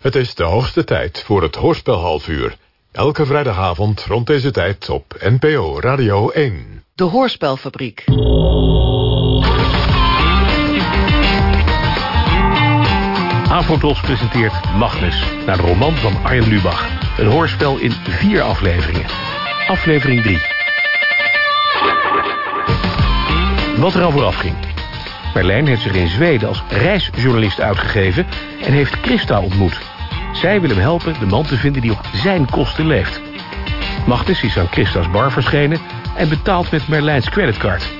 Het is de hoogste tijd voor het Hoorspel half uur. Elke vrijdagavond rond deze tijd op NPO Radio 1. De Hoorspelfabriek. Avotros presenteert Magnus, naar de roman van Arjen Lubach. Een hoorspel in vier afleveringen. Aflevering 3. Wat er al vooraf ging. Merlijn heeft zich in Zweden als reisjournalist uitgegeven... en heeft Christa ontmoet. Zij wil hem helpen de man te vinden die op zijn kosten leeft. Magnus is aan Christa's bar verschenen... en betaalt met Merlijns creditcard.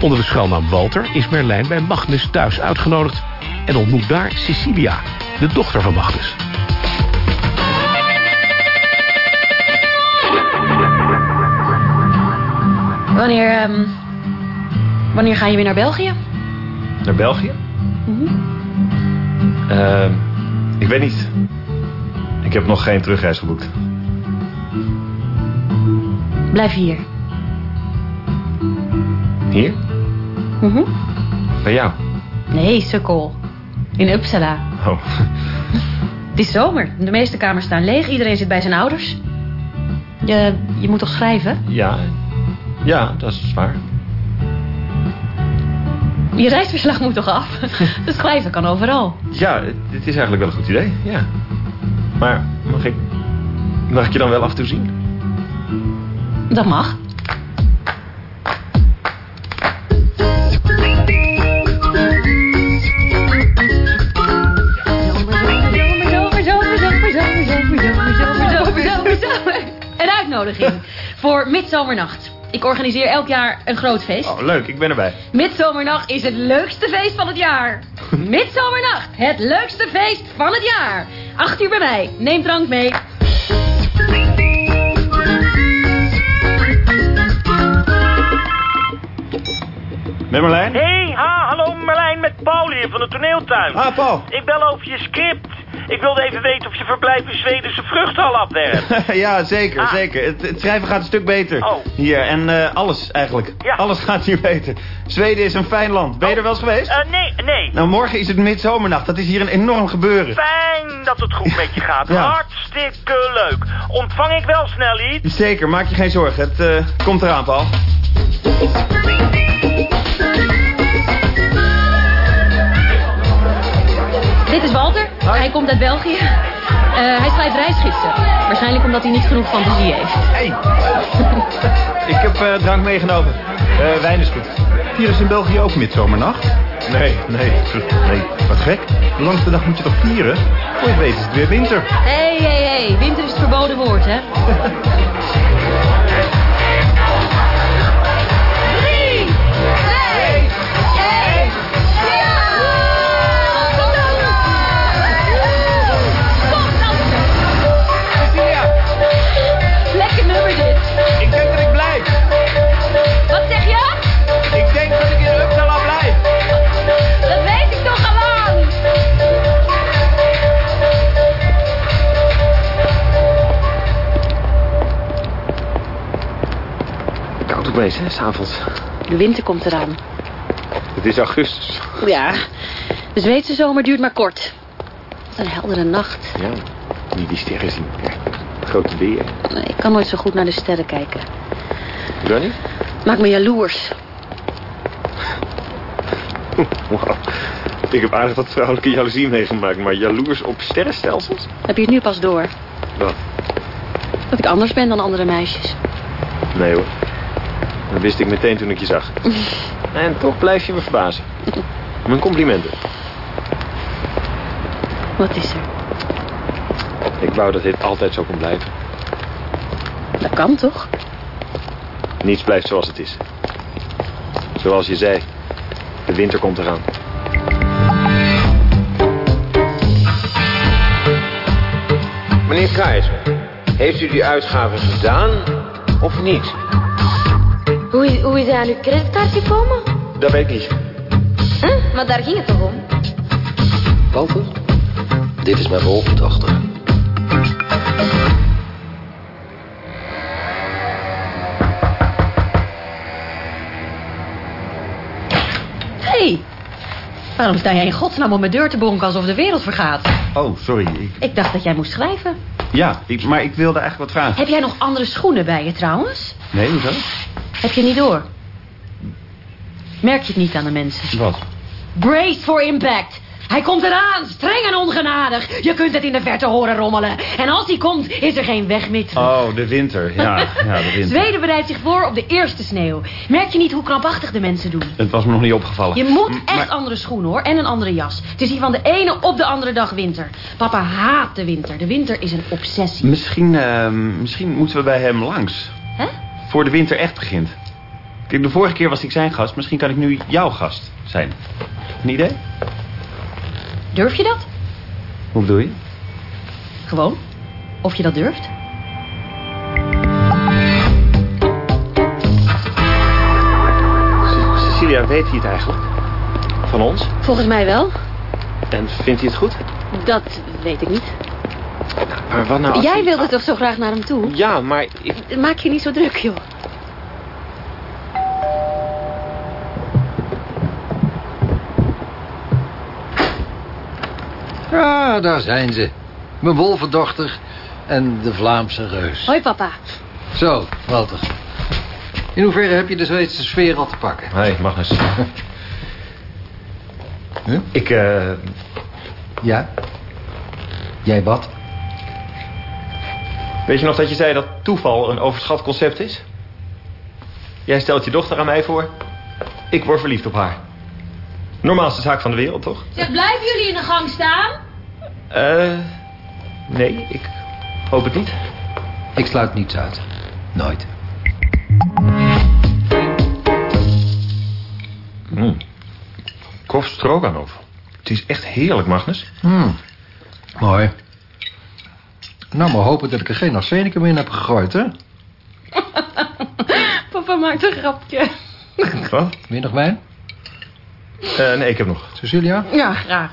Onder de schuilnaam Walter is Merlijn bij Magnus thuis uitgenodigd... en ontmoet daar Cecilia, de dochter van Magnus. Wanneer, ehm, wanneer ga je weer naar België? Naar België? Ehm, ik weet niet. Ik heb nog geen terugreis geboekt. Blijf hier. Hier? Mhm. Bij jou? Nee, sukkel. In Uppsala. Oh, Het is zomer. De meeste kamers staan leeg. Iedereen zit bij zijn ouders. Je, je moet toch schrijven? ja. Ja, dat is waar. Je reisverslag moet toch af? dus schrijven kan overal. Ja, het, het is eigenlijk wel een goed idee, ja. Maar mag ik, mag ik je dan wel af en toe zien? Dat mag. Een uitnodiging voor Midzomernacht. Ik organiseer elk jaar een groot feest. Oh, leuk, ik ben erbij. Midzomernacht is het leukste feest van het jaar. Midzomernacht, het leukste feest van het jaar. Acht uur bij mij. Neem drank mee. Met Marlijn? Hey, ha, hallo Merlijn met Paul hier van de toneeltuin. Ah, Paul. Ik bel over je script. Ik wilde even weten of je verblijf in Zweden zijn vruchten al afwerkt. ja, zeker, Ah. zeker. Het, het schrijven gaat een stuk beter. Oh. Hier, en eh, alles eigenlijk. Ja. Alles gaat hier beter. Zweden is een fijn land. Ben je er wel eens geweest? Eh, nee, nee. Nou, morgen is het midzomernacht. Dat is hier een enorm gebeuren. Fijn dat het goed met je gaat. Ja. Hartstikke leuk. Ontvang ik wel snel iets? Zeker, maak je geen zorgen. Het eh, komt eraan, Paul. Dit is Walter. Hij komt uit België. Eh, hij schrijft reisgidsen. Waarschijnlijk omdat hij niet genoeg fantasie heeft. Hey. Ik heb eh, drank meegenomen. Eh, wijn is goed. Hier is in België ook midzomernacht. Nee, nee, nee. Wat gek. De langste dag moet je toch vieren? Voor je weet is het weer winter. Hé, hé, hé. Winter is het verboden woord, hè? s'avonds. De winter komt eraan. Het is augustus. Ja, de Zweedse zomer duurt maar kort. Wat een heldere nacht. Ja, niet die sterren zien. Ja, grote beer. Nee, ik kan nooit zo goed naar de sterren kijken. Hoezo niet? Maakt me jaloers. Ik heb aardig wat vrouwelijke jaloezie meegemaakt, maar jaloers op sterrenstelsels? Heb je het nu pas door? Wat? Dat ik anders ben dan andere meisjes. Nee hoor. Dat wist ik meteen toen ik je zag. En toch blijf je me verbazen. Mijn complimenten. Wat is er? Ik wou dat dit altijd zo kon blijven. Dat kan toch? Niets blijft zoals het is. Zoals je zei, de winter komt eraan. Meneer Keizer, heeft u die uitgaven gedaan of niet? Hoe, hoe is hij aan uw creditcard gekomen? Dat weet ik niet. Huh? Maar daar ging het toch om? Walter, dit is mijn hoofddochter. Hé, hey, Waarom sta jij in godsnaam op mijn deur te bonken alsof de wereld vergaat? Oh, sorry. Ik, Ik dacht dat jij moest schrijven. ja, ik, maar ik wilde eigenlijk wat vragen. Heb jij nog andere schoenen bij je trouwens? Nee, hoezo? Heb je niet door? Merk je het niet aan de mensen? Wat? Brace for impact. Hij komt eraan, streng en ongenadig. Je kunt het in de verte horen rommelen. En als hij komt, is er geen weg meer terug. Oh, de winter. Ja, ja, de winter. Zweden bereidt zich voor op de eerste sneeuw. Merk je niet hoe krampachtig de mensen doen? Het was me nog niet opgevallen. Je moet echt maar- andere schoenen hoor. En een andere jas. Het is hier van de ene op de andere dag winter. Papa haat de winter. De winter is een obsessie. Misschien, ehm, misschien moeten we bij hem langs. Hè? Voor de winter echt begint. Kijk, de vorige keer was ik zijn gast. Misschien kan ik nu jouw gast zijn. Een idee? Durf je dat? Hoe bedoel je? Gewoon. Of je dat durft? Cecilia, weet hij het eigenlijk? Van ons? Volgens mij wel. En vindt hij het goed? Dat weet ik niet. Maar wat nou als Jij hij- wilde toch zo graag naar hem toe? Ja, maar ik... Maak je niet zo druk, joh. Ah, daar zijn ze. Mijn wolvendochter en de Vlaamse reus. Hoi, papa. Zo, Walter. In hoeverre heb je de Zweedse sfeer al te pakken? Hé, Magnus. Huh? Ik, eh... Ja? Jij wat? Weet je nog dat je zei dat toeval een overschat concept is? Jij stelt je dochter aan mij voor. Ik word verliefd op haar. Normaalste zaak van de wereld, toch? Zeg, blijven jullie in de gang staan? Eh... nee, ik hoop het niet. Ik sluit niets uit. Nooit. Mm. Kof stroganoff. Het is echt heerlijk, Magnus. Hmm. Mooi. Nou, maar hopen dat ik er geen arsenicum in heb gegooid, hè? Papa maakt een grapje. Wat? Wil je nog wijn? Eh, nee, ik heb nog. Cecilia? Ja, graag.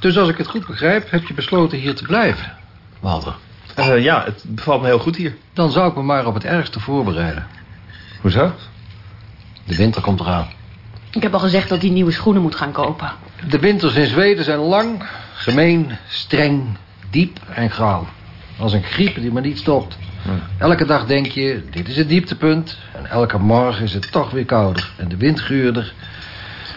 Dus als ik het goed begrijp, heb je besloten hier te blijven. Walter. Eh, ja, het bevalt me heel goed hier. Dan zou ik me maar op het ergste voorbereiden. Hoezo? De winter komt eraan. Ik heb al gezegd dat hij nieuwe schoenen moet gaan kopen. De winters in Zweden zijn lang, gemeen, streng, diep en grauw. Als een griep die maar niet stopt. Elke dag denk je, dit is het dieptepunt. En elke morgen is het toch weer kouder. En de wind guurder.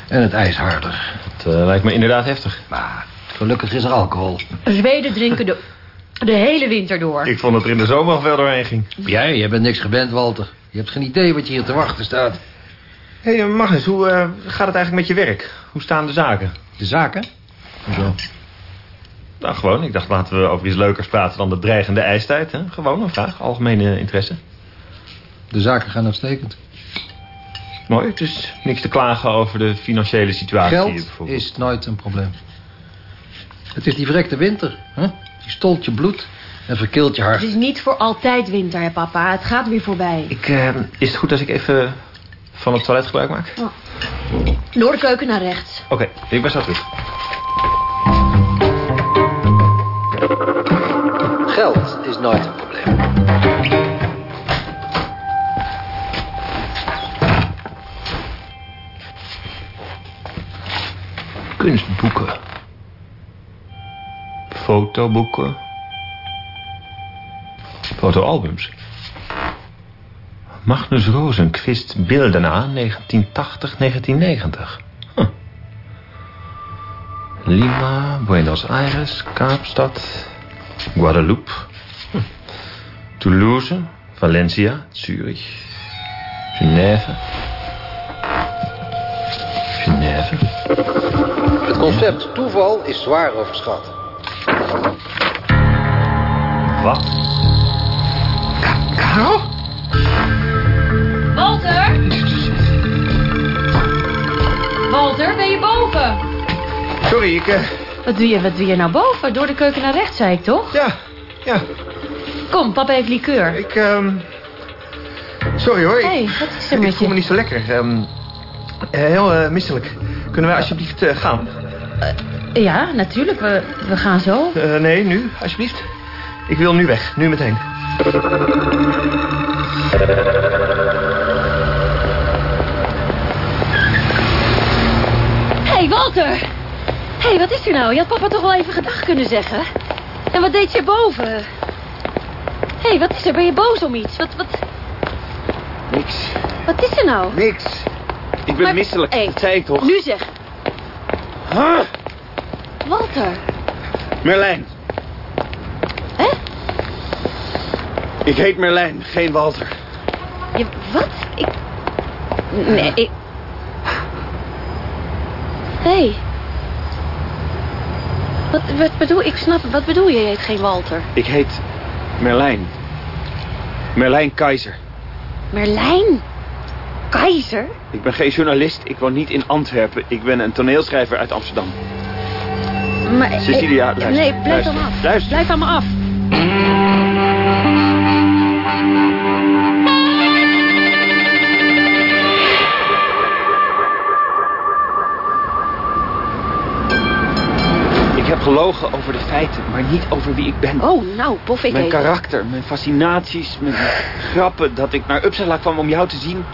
En het ijs harder. Het eh, lijkt me inderdaad heftig. Maar gelukkig is er alcohol. Zweden drinken de, de hele winter door. Ik vond dat er in de zomer al veel doorheen ging. Jij, jij bent niks gewend, Walter. Je hebt geen idee wat je hier te wachten staat. Hé, hey, Magnus, hoe eh, gaat het eigenlijk met je werk? Hoe staan de zaken? De zaken? Hoezo? Nou, gewoon. Ik dacht, laten we over iets leukers praten dan de dreigende ijstijd. Hè? Gewoon een vraag, algemene interesse. De zaken gaan uitstekend. Mooi, dus niks te klagen over de financiële situatie. Geld bijvoorbeeld. is nooit een probleem. Het is die verrekte winter. Hè? Die stolt je bloed en verkilt je hart. Het is niet voor altijd winter, hè, papa. Het gaat weer voorbij. Ik, eh, is het goed als ik even van het toilet gebruik maak? Door de keuken naar rechts. Oké, ik ben zo terug. Geld is nooit een probleem. Kunstboeken. Fotoboeken. Fotoalbums. Magnus Rosenquist Bildena 1980-1990. Lima, Buenos Aires, Kaapstad, Guadeloupe. Toulouse, Valencia, Zurich, Genève. Genève. Het concept toeval is zwaar overschat. Wat? Karel? Walter? Walter, ben je boven? Sorry, ik... eh, Wat doe je, wat doe je nou boven? Door de keuken naar rechts, zei ik toch? ja, ja, Kom, papa heeft likeur. ik... ehm sorry hoor. ik- Hé, wat is er ik met voel me je? niet zo lekker. ehm, eh, heel eh, misselijk. Kunnen wij alsjeblieft gaan? Ja, natuurlijk. We, we gaan zo. Nee, nu, alsjeblieft. Ik wil nu weg, nu meteen. Hey, Walter. Hé, hey, wat is er nou? Je had papa toch wel even gedag kunnen zeggen? En wat deed je boven? Hé, hey, wat is er? Ben je boos om iets? Wat, wat, Niks. wat is er nou? Niks. Ik ben Maar- misselijk, hey, dat zei ik toch? Nu zeg. Huh? Walter. Merlijn. Hè? Ik heet Merlijn, geen Walter. Je, wat? Ik... Nee, ik... Hé. Hey. Wat, wat bedoel... Ik snap... Wat bedoel je? Je heet geen Walter. Ik heet Merlijn. Merlijn Keizer. Merlijn? Keizer? Ik ben geen journalist, ik woon niet in Antwerpen. Ik ben een toneelschrijver uit Amsterdam. Maar, Cecilia, ik- luister, Nee, blijf luister, dan af. luister. Blijf van me af. Gelogen over de feiten, maar niet over wie ik ben. Oh, nou, pof ik mijn even. karakter, mijn fascinaties, mijn grappen, dat ik naar Uppsala kwam om jou te zien.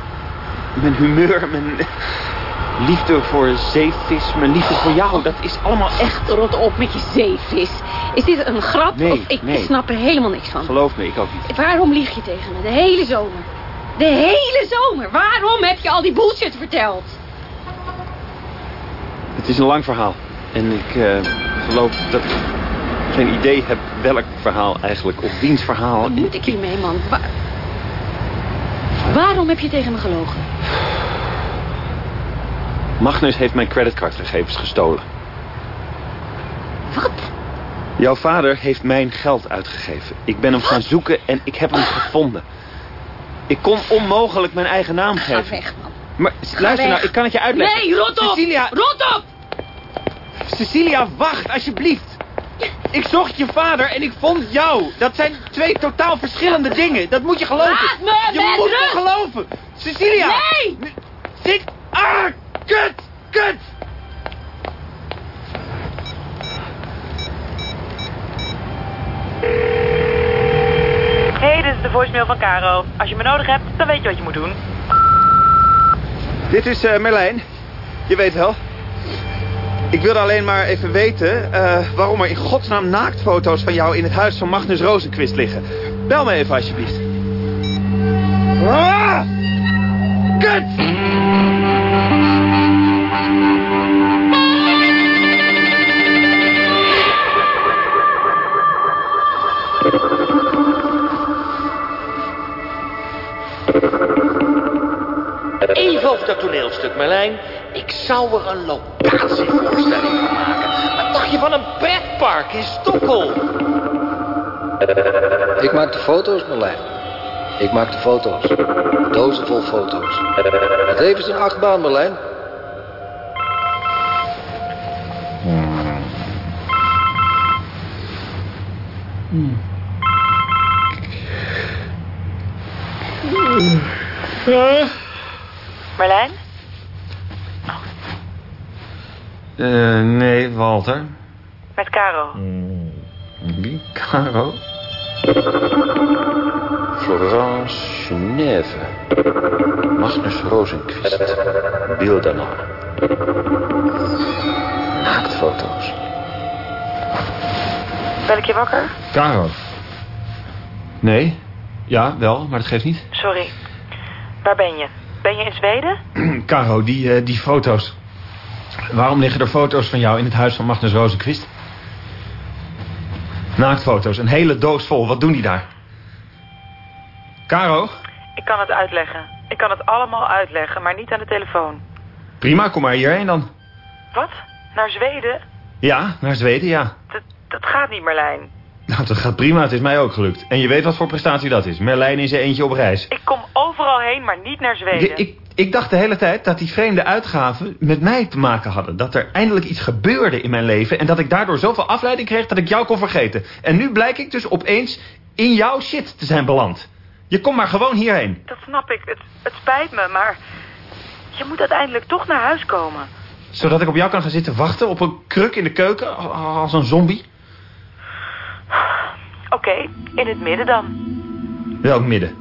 Mijn humeur, mijn liefde voor zeevis, mijn liefde voor jou, dat is allemaal echt. Rot op met je zeevis. Is dit een grap? Nee, of ik nee. snap er helemaal niks van. Geloof me, ik ook niet. Waarom lieg je tegen me? De hele zomer. De hele zomer. Waarom heb je al die bullshit verteld? Het is een lang verhaal. En ik eh, geloof dat ik geen idee heb welk verhaal eigenlijk, of wiens verhaal. Wat moet ik hiermee, man? Wa- Waarom heb je tegen me gelogen? Magnus heeft mijn creditcardgegevens gestolen. Wat? Jouw vader heeft mijn geld uitgegeven. Ik ben hem gaan zoeken en ik heb hem gevonden. Ik kon onmogelijk mijn eigen naam Ga geven. weg, man. Maar luister weg. nou, ik kan het je uitleggen. Nee, rot op! Cecilia, Rot op! Cecilia, wacht alsjeblieft. Ik zocht je vader en ik vond jou. Dat zijn twee totaal verschillende dingen. Dat moet je geloven. Laat me je met moet rust. me geloven. Cecilia. Nee! Zit. Ah, kut, kut. Hey, dit is de voicemail van Caro. Als je me nodig hebt, dan weet je wat je moet doen. Dit is eh, Merlijn. Je weet wel. Ik wilde alleen maar even weten eh, waarom er in godsnaam naaktfoto's van jou in het huis van Magnus Rozenquist liggen. Bel me even alsjeblieft. Ah! Kut! Even over dat toneelstuk, Merlijn. Ik zou er een locatievoorstelling van maken. Wat dacht je van een pretpark in Stockholm? Ik maak de foto's, Merlijn. Ik maak de foto's. Dozen vol foto's. Het leven is een achtbaan, Merlijn. Marlijn? Eh, nee, Walter. Met Caro. Wie? Caro? Florence Genève. Magnus Rozenquist. Beeldenaar. Naaktfoto's. Bel ik je wakker? Caro. Nee. Ja, wel, maar dat geeft niet. Sorry. Waar ben je? Ben je in Zweden? Caro, die, eh, die foto's. Waarom liggen er foto's van jou in het huis van Magnus Rozenquist? Naaktfoto's, een hele doos vol. Wat doen die daar? Caro? Ik kan het uitleggen. Ik kan het allemaal uitleggen, maar niet aan de telefoon. Prima, kom maar hierheen dan. Wat? Naar Zweden? Ja, naar Zweden, ja. Dat, dat gaat niet, Marlijn. Nou, dat gaat prima. Het is mij ook gelukt. En je weet wat voor prestatie dat is. Merlijn in zijn eentje op reis. Ik kom overal heen, maar niet naar Zweden. Ik, ik, ik dacht de hele tijd dat die vreemde uitgaven met mij te maken hadden. Dat er eindelijk iets gebeurde in mijn leven... en dat ik daardoor zoveel afleiding kreeg dat ik jou kon vergeten. En nu blijk ik dus opeens in jouw shit te zijn beland. Je komt maar gewoon hierheen. Dat snap ik. Het, het spijt me, maar... Je moet uiteindelijk toch naar huis komen. Zodat ik op jou kan gaan zitten wachten op een kruk in de keuken als een zombie. Oké, in het midden dan. Welk midden?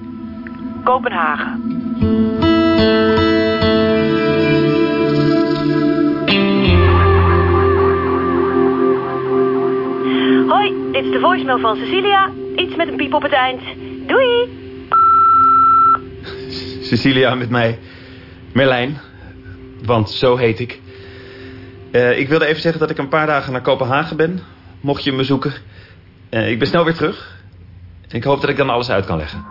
Kopenhagen. Dit is de voicemail van Cecilia. Iets met een piep op het eind. Doei! Cecilia met mij. Merlijn. Want zo heet ik. Eh, ik wilde even zeggen dat ik een paar dagen naar Kopenhagen ben. Mocht je me zoeken. Eh, ik ben snel weer terug. Ik hoop dat ik dan alles uit kan leggen.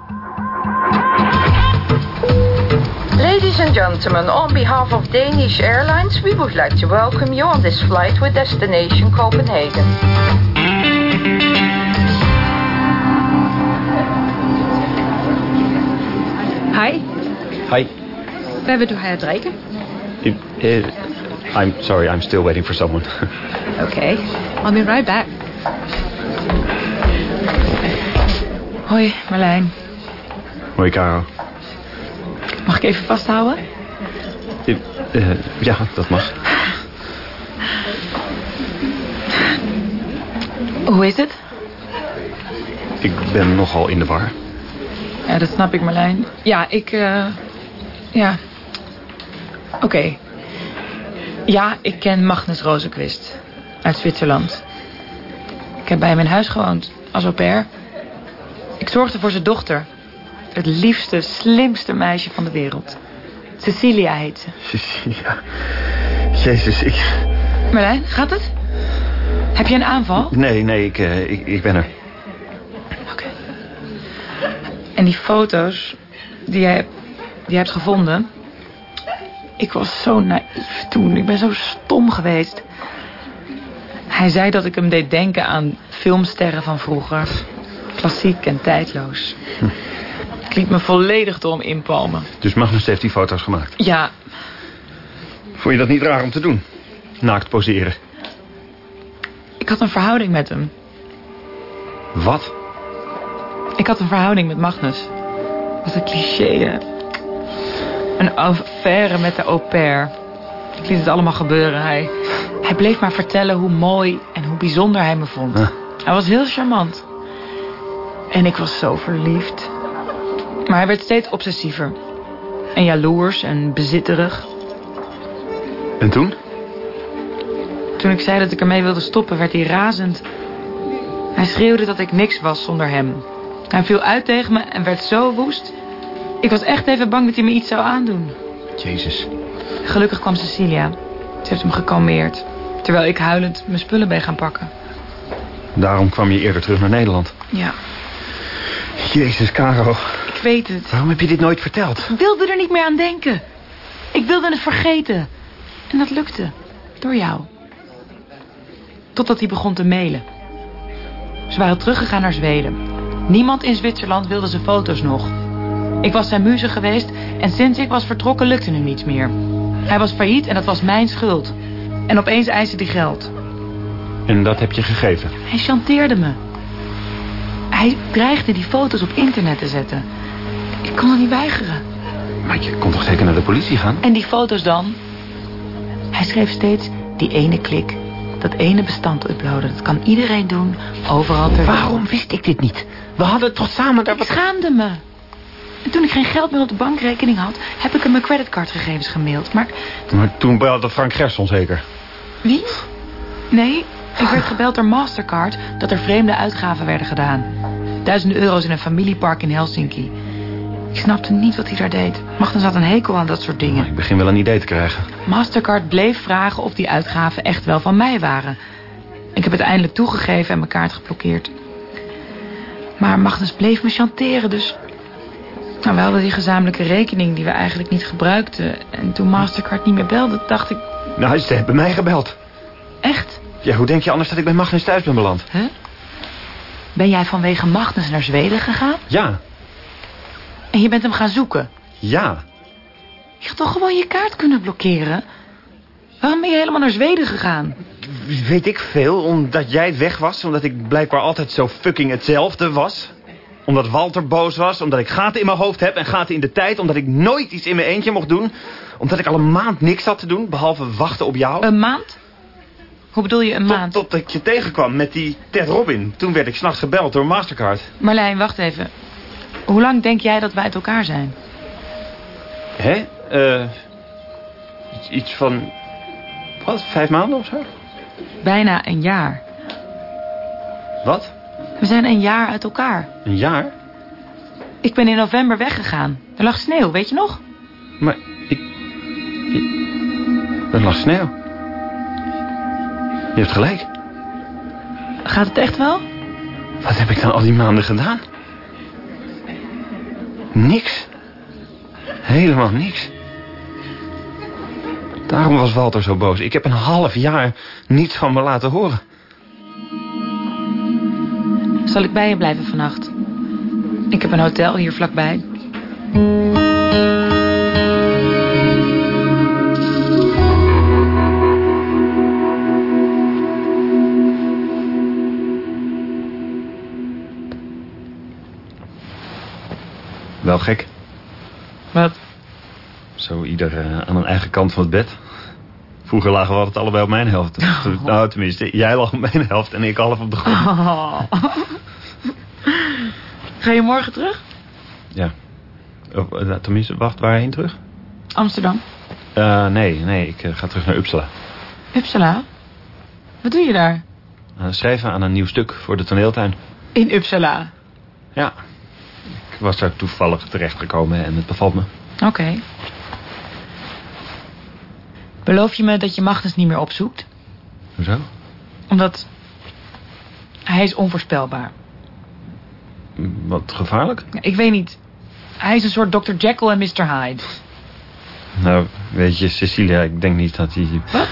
Ladies and gentlemen, on behalf of Danish Airlines, we would like to welcome you on this flight with destination Copenhagen. Hi. du have at drikke? Eh, I'm sorry, I'm still waiting for someone. Okay, I'll be right back. Hoi, Marlijn. Hoi, Caro. Mag ik even vasthouden? Eh, ja, dat mag. Hoe is het? Ik ben nogal in de war. Ja, dat snap ik, Marlijn. Ja, ik... eh, ja. Oké. Ja, ik ken Magnus Rozenquist. Uit Zwitserland. Ik heb bij hem in huis gewoond. Als au pair. Ik zorgde voor zijn dochter. Het liefste, slimste meisje van de wereld. Cecilia heet ze. Cecilia. Jezus, ik... Marlijn, gaat het? Heb je een aanval? Nee, nee, ik, eh, ik, ik ben er. En die foto's die jij, hebt- die jij hebt gevonden... Ik was zo naïef toen. Ik ben zo stom geweest. Hij zei dat ik hem deed denken aan filmsterren van vroeger. Klassiek en tijdloos. Ik liet me volledig door hem inpalmen. Dus Magnus heeft die foto's gemaakt. Ja, Vond je dat niet raar om te doen? Naakt poseren. ik had een verhouding met hem. Wat? Ik had een verhouding met Magnus. Is een cliché, hè? Een affaire met de au pair. Ik liet het allemaal gebeuren. Hij, hij bleef maar vertellen hoe mooi en hoe bijzonder hij me vond. Hij was heel charmant. En ik was zo verliefd. Maar hij werd steeds obsessiever. En jaloers en bezitterig. En toen? Toen ik zei dat ik ermee wilde stoppen, werd hij razend. Hij schreeuwde dat ik niks was zonder hem. Hij viel uit tegen me en werd zo woest. Ik was echt even bang dat hij me iets zou aandoen. Jezus. Gelukkig kwam Cecilia. Ze heeft hem gekalmeerd. Terwijl ik huilend mijn spullen ben gaan pakken. Daarom kwam je eerder terug naar Nederland. Ja, Jezus, Caro. ik weet het. Waarom heb je dit nooit verteld? Ik wilde er niet meer aan denken. Ik wilde het vergeten. En dat lukte. Door jou. Totdat hij begon te mailen. Ze waren teruggegaan naar Zweden. Niemand in Zwitserland wilde zijn foto's nog. Ik was zijn muze geweest en sinds ik was vertrokken lukte hem niets meer. Hij was failliet en dat was mijn schuld. En opeens eiste hij geld. En dat heb je gegeven. Hij chanteerde me. Hij dreigde die foto's op internet te zetten. Ik kon het niet weigeren. Maar je kon toch zeker naar de politie gaan? En die foto's dan? Hij schreef steeds die ene klik. Dat ene bestand uploaden. Dat kan iedereen doen. Overal ter Waarom wist ik dit niet? We hadden toch samen daar Ik schaamde me. En toen ik geen geld meer op de bankrekening had... heb ik hem mijn creditcardgegevens gemaild. Maar Maar toen belde Frank Gerson zeker. wie? Nee, ik werd gebeld door Mastercard... dat er vreemde uitgaven werden gedaan. Duizenden euro's in een familiepark in Helsinki. Ik snapte niet wat hij daar deed. Magnus had een hekel aan dat soort dingen. Ik begin wel een idee te krijgen. Mastercard bleef vragen of die uitgaven echt wel van mij waren. Ik heb het eindelijk toegegeven en mijn kaart geblokkeerd. Maar Magnus bleef me chanteren, dus... Nou, we hadden die gezamenlijke rekening die we eigenlijk niet gebruikten. En toen Mastercard niet meer belde, dacht ik... Nou, ze hebben mij gebeld. Echt? Ja, hoe denk je anders dat ik bij Magnus thuis ben beland? Huh? Ben jij vanwege Magnus naar Zweden gegaan? Ja, En je bent hem gaan zoeken? ja. Je had toch gewoon je kaart kunnen blokkeren? Waarom ben je helemaal naar Zweden gegaan? Weet ik veel, omdat jij weg was. Omdat ik blijkbaar altijd zo fucking hetzelfde was. Omdat Walter boos was. Omdat ik gaten in mijn hoofd heb en gaten in de tijd. Omdat ik nooit iets in mijn eentje mocht doen. Omdat ik al een maand niks had te doen. Behalve wachten op jou. Een maand? Hoe bedoel je een maand? Tot ik je tegenkwam met die Ted Robin. Toen werd ik s'nachts gebeld door Mastercard. Marlijn, wacht even. Hoe lang denk jij dat wij uit elkaar zijn? Hè? Eh iets van... Wat? Vijf maanden of zo? Bijna een jaar. Wat? We zijn een jaar uit elkaar. Een jaar? Ik ben in november weggegaan. Er lag sneeuw, weet je nog? Maar ik... ik... Er lag sneeuw. Je hebt gelijk. Gaat het echt wel? Wat heb ik dan al die maanden gedaan? Niks. Helemaal niks. Daarom was Walter zo boos. Ik heb een half jaar niets van me laten horen. Zal ik bij je blijven vannacht? Ik heb een hotel hier vlakbij. Wel gek. Wat? Zo ieder eh, aan een eigen kant van het bed. Vroeger lagen we altijd allebei op mijn helft. Nou, tenminste, jij lag op mijn helft en ik half op de grond. Oh. Ga je morgen terug? Ja. Of, eh, tenminste, wacht, waarheen terug? Amsterdam. Eh, nee, nee, ik eh, ga terug naar Uppsala. Uppsala? Wat doe je daar? Schrijven aan een nieuw stuk voor de toneeltuin. In Uppsala? Ja. Ik was daar toevallig terechtgekomen en het bevalt me. Oké. Beloof je me dat je Magnus niet meer opzoekt? Hoezo? Omdat hij is onvoorspelbaar. Wat gevaarlijk? Ik weet niet. Hij is een soort Dr. Jekyll en Mr. Hyde. Nou, weet je, Cecilia, ik denk niet dat hij... Wat?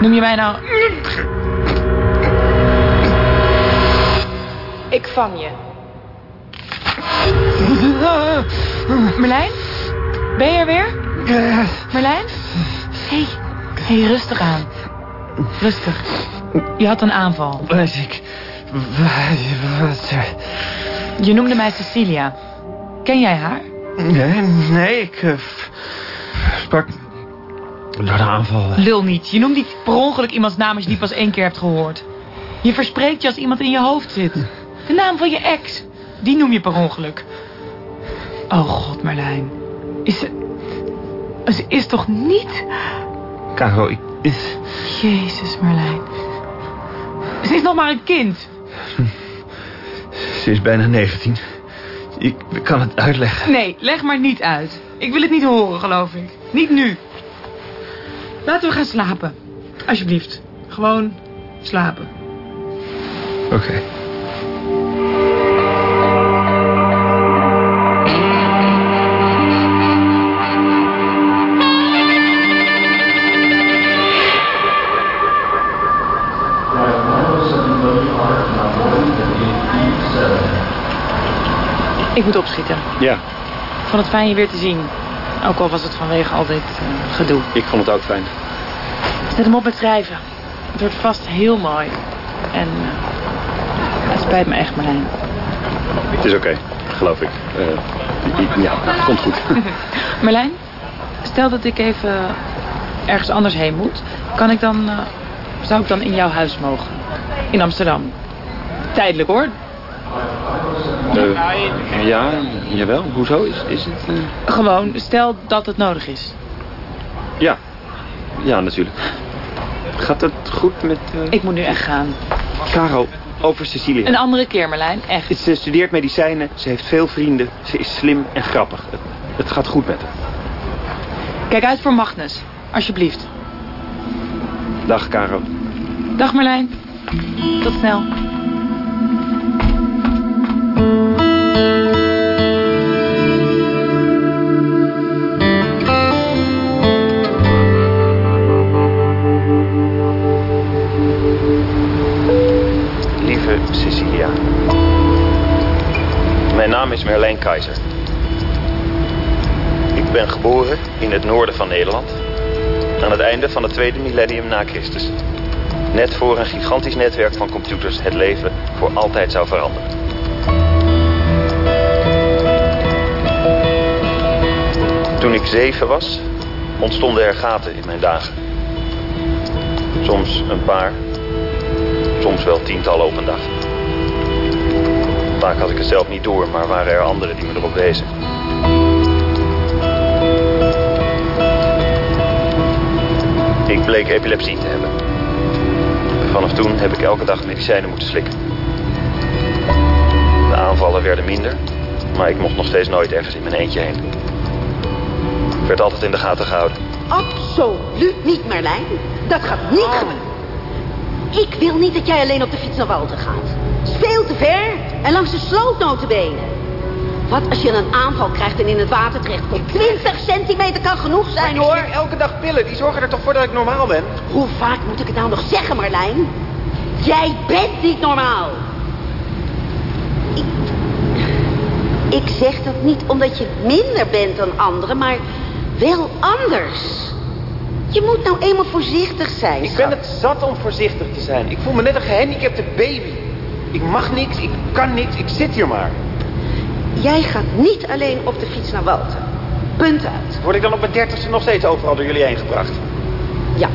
Noem je mij nou... Ik vang je. Merlijn? Ben je er weer? Merlijn? Hé, hey. hey, rustig aan. Rustig. Je had een aanval. Wat ik... Wat... Je noemde mij Cecilia. Ken jij haar? Nee, nee, ik uh, sprak door de aanval. Lul niet. Je noemt niet per ongeluk iemands naam als je die pas één keer hebt gehoord. Je verspreekt je als iemand in je hoofd zit. De naam van je ex. Die noem je per ongeluk. Oh god, Marlijn. Is ze... Ze is toch niet... Caro, ik... Jezus, Marlijn. Ze is nog maar een kind. Ze is bijna 19. Ik kan het uitleggen. Nee, leg maar niet uit. Ik wil het niet horen, geloof ik. Niet nu. Laten we gaan slapen. Alsjeblieft. Gewoon slapen. Oké. Okay. Ja. Ik vond het fijn je weer te zien. Ook al was het vanwege al dit uh, gedoe. Ik vond het ook fijn. Zet hem op met schrijven. Het wordt vast heel mooi. En uh, het spijt me echt, Marlijn. Het is oké, okay, geloof ik. Uh, ja, het komt goed. Marlijn, stel dat ik even ergens anders heen moet. Kan ik dan, zou ik dan in jouw huis mogen? In Amsterdam. Tijdelijk hoor. Uh, ja, jawel. Hoezo? Is, is het... Uh... Gewoon, stel dat het nodig is. Ja. Ja, natuurlijk. Gaat het goed met... Uh... Ik moet nu echt gaan. Caro, over Cecilia. Een andere keer, Marlijn. Echt. Ze studeert medicijnen. Ze heeft veel vrienden. Ze is slim en grappig. Het, het gaat goed met haar. Kijk uit voor Magnus. Alsjeblieft. Dag, Caro. Dag, Marlijn. Tot snel. Merlijn Keizer. Ik ben geboren in het noorden van Nederland. Aan het einde van het tweede millennium na Christus. Net voor een gigantisch netwerk van computers het leven voor altijd zou veranderen. Toen ik zeven was, ontstonden er gaten in mijn dagen. Soms een paar, soms wel tientallen op een dag. Vaak had ik het zelf niet door, maar waren er anderen die me erop wezen. Ik bleek epilepsie te hebben. Vanaf toen heb ik elke dag medicijnen moeten slikken. De aanvallen werden minder, maar ik mocht nog steeds nooit ergens in mijn eentje heen. Ik werd altijd in de gaten gehouden. Absoluut niet, Merlijn. Dat gaat niet gebeuren. Ik wil niet dat jij alleen op de fiets naar Walter gaat. Veel te ver langs de sloot notabene. Wat als je een aanval krijgt en in het water terechtkomt? 20 centimeter kan genoeg zijn, ik hoor. elke dag pillen. Die zorgen er toch voor dat ik normaal ben? Hoe vaak moet ik het nou nog zeggen, Marlijn? Jij bent niet normaal. Ik, ik zeg dat niet omdat je minder bent dan anderen, maar wel anders. Je moet nou eenmaal voorzichtig zijn. Ik ben het zat om voorzichtig te zijn. Ik voel me net een gehandicapte baby. Ik mag niks, ik kan niks, ik zit hier maar. Jij gaat niet alleen op de fiets naar Walter. Punt uit. Word ik dan op mijn dertigste nog steeds overal door jullie heen gebracht? Ja,